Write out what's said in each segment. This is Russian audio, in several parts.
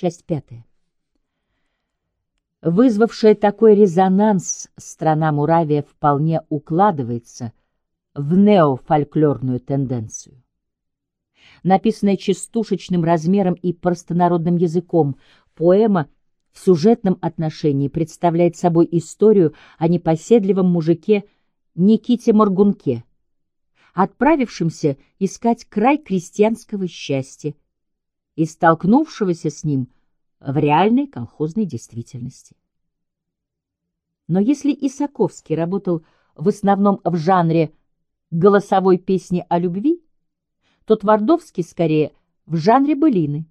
Часть пятая. Вызвавшая такой резонанс страна Муравия вполне укладывается в неофольклорную тенденцию. Написанная частушечным размером и простонародным языком, поэма в сюжетном отношении представляет собой историю о непоседливом мужике Никите Моргунке, отправившемся искать край крестьянского счастья и столкнувшегося с ним в реальной колхозной действительности. Но если Исаковский работал в основном в жанре голосовой песни о любви, то Твардовский скорее в жанре былины.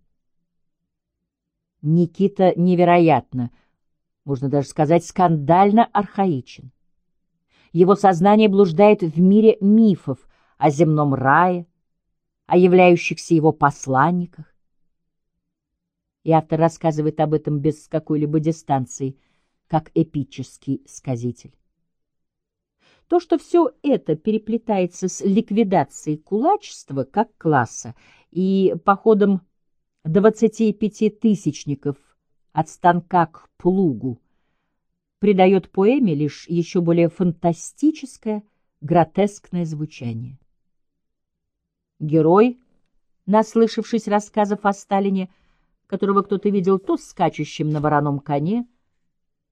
Никита невероятно, можно даже сказать, скандально архаичен. Его сознание блуждает в мире мифов о земном рае, о являющихся его посланниках. И автор рассказывает об этом без какой-либо дистанции, как эпический сказитель. То, что все это переплетается с ликвидацией кулачества как класса и походом 25-тысячников от станка к плугу, придает поэме лишь еще более фантастическое, гротескное звучание. Герой, наслышавшись рассказов о Сталине, которого кто-то видел то скачущим на вороном коне,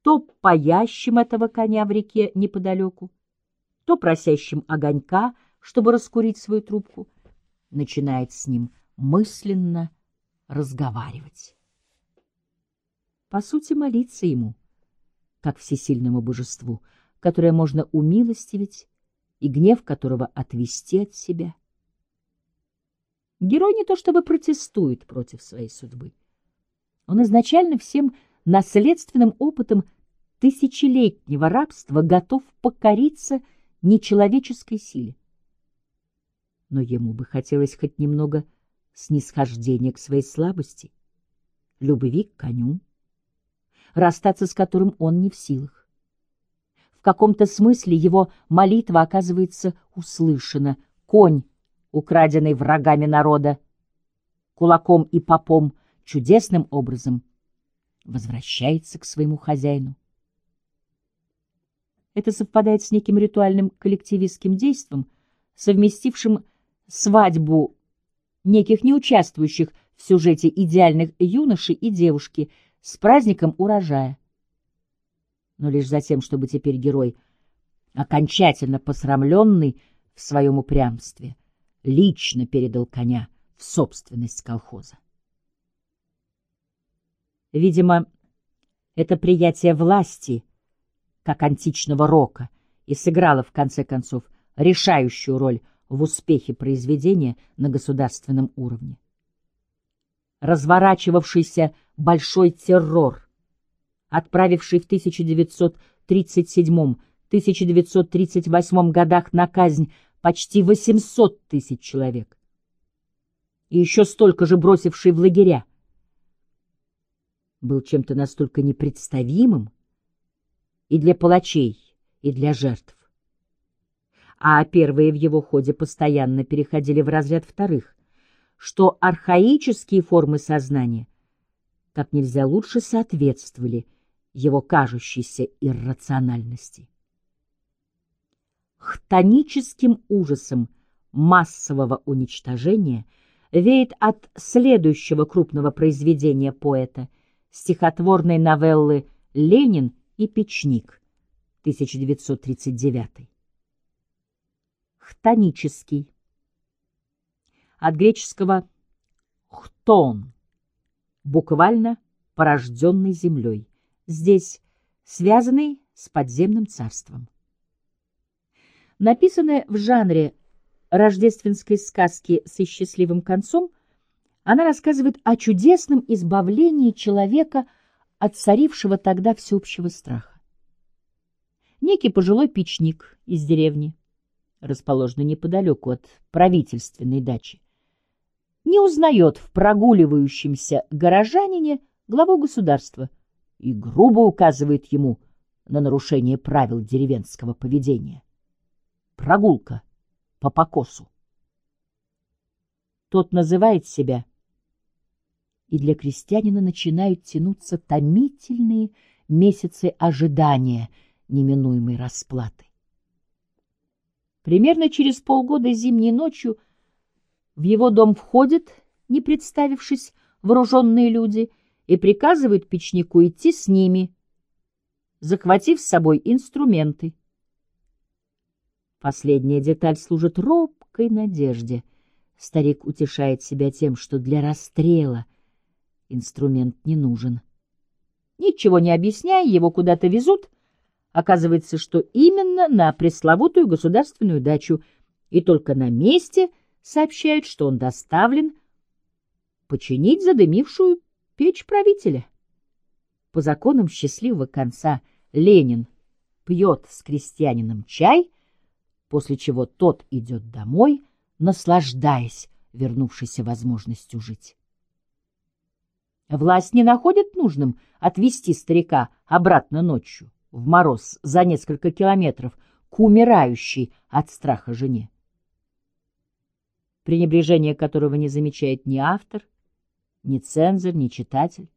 то паящим этого коня в реке неподалеку, то просящим огонька, чтобы раскурить свою трубку, начинает с ним мысленно разговаривать. По сути, молиться ему, как всесильному божеству, которое можно умилостивить и гнев которого отвести от себя. Герой не то чтобы протестует против своей судьбы. Он изначально всем наследственным опытом тысячелетнего рабства готов покориться нечеловеческой силе. Но ему бы хотелось хоть немного снисхождения к своей слабости, любви к коню, расстаться с которым он не в силах. В каком-то смысле его молитва оказывается услышана. Конь, украденный врагами народа, кулаком и попом, чудесным образом возвращается к своему хозяину. Это совпадает с неким ритуальным коллективистским действием, совместившим свадьбу неких неучаствующих в сюжете идеальных юноши и девушки с праздником урожая. Но лишь за тем, чтобы теперь герой, окончательно посрамленный в своем упрямстве, лично передал коня в собственность колхоза. Видимо, это приятие власти — как античного рока, и сыграла, в конце концов, решающую роль в успехе произведения на государственном уровне. Разворачивавшийся большой террор, отправивший в 1937-1938 годах на казнь почти 800 тысяч человек, и еще столько же бросивший в лагеря, был чем-то настолько непредставимым, и для палачей, и для жертв. А первые в его ходе постоянно переходили в разряд вторых, что архаические формы сознания как нельзя лучше соответствовали его кажущейся иррациональности. Хтоническим ужасом массового уничтожения веет от следующего крупного произведения поэта, стихотворной новеллы «Ленин и печник, 1939. Хтонический. От греческого «хтон», буквально порожденный землей, здесь связанный с подземным царством. Написанная в жанре рождественской сказки со счастливым концом, она рассказывает о чудесном избавлении человека от царившего тогда всеобщего страха. Некий пожилой печник из деревни, расположенный неподалеку от правительственной дачи, не узнает в прогуливающемся горожанине главу государства и грубо указывает ему на нарушение правил деревенского поведения. Прогулка по покосу. Тот называет себя и для крестьянина начинают тянуться томительные месяцы ожидания неминуемой расплаты. Примерно через полгода зимней ночью в его дом входят, не представившись, вооруженные люди и приказывают печнику идти с ними, захватив с собой инструменты. Последняя деталь служит робкой надежде. Старик утешает себя тем, что для расстрела инструмент не нужен. Ничего не объясняя, его куда-то везут. Оказывается, что именно на пресловутую государственную дачу, и только на месте сообщают, что он доставлен починить задымившую печь правителя. По законам счастливого конца Ленин пьет с крестьянином чай, после чего тот идет домой, наслаждаясь вернувшейся возможностью жить. Власть не находит нужным отвезти старика обратно ночью, в мороз, за несколько километров, к умирающей от страха жене. Пренебрежение которого не замечает ни автор, ни цензор, ни читатель.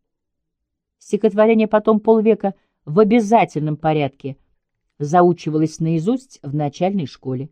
Стихотворение потом полвека в обязательном порядке заучивалось наизусть в начальной школе.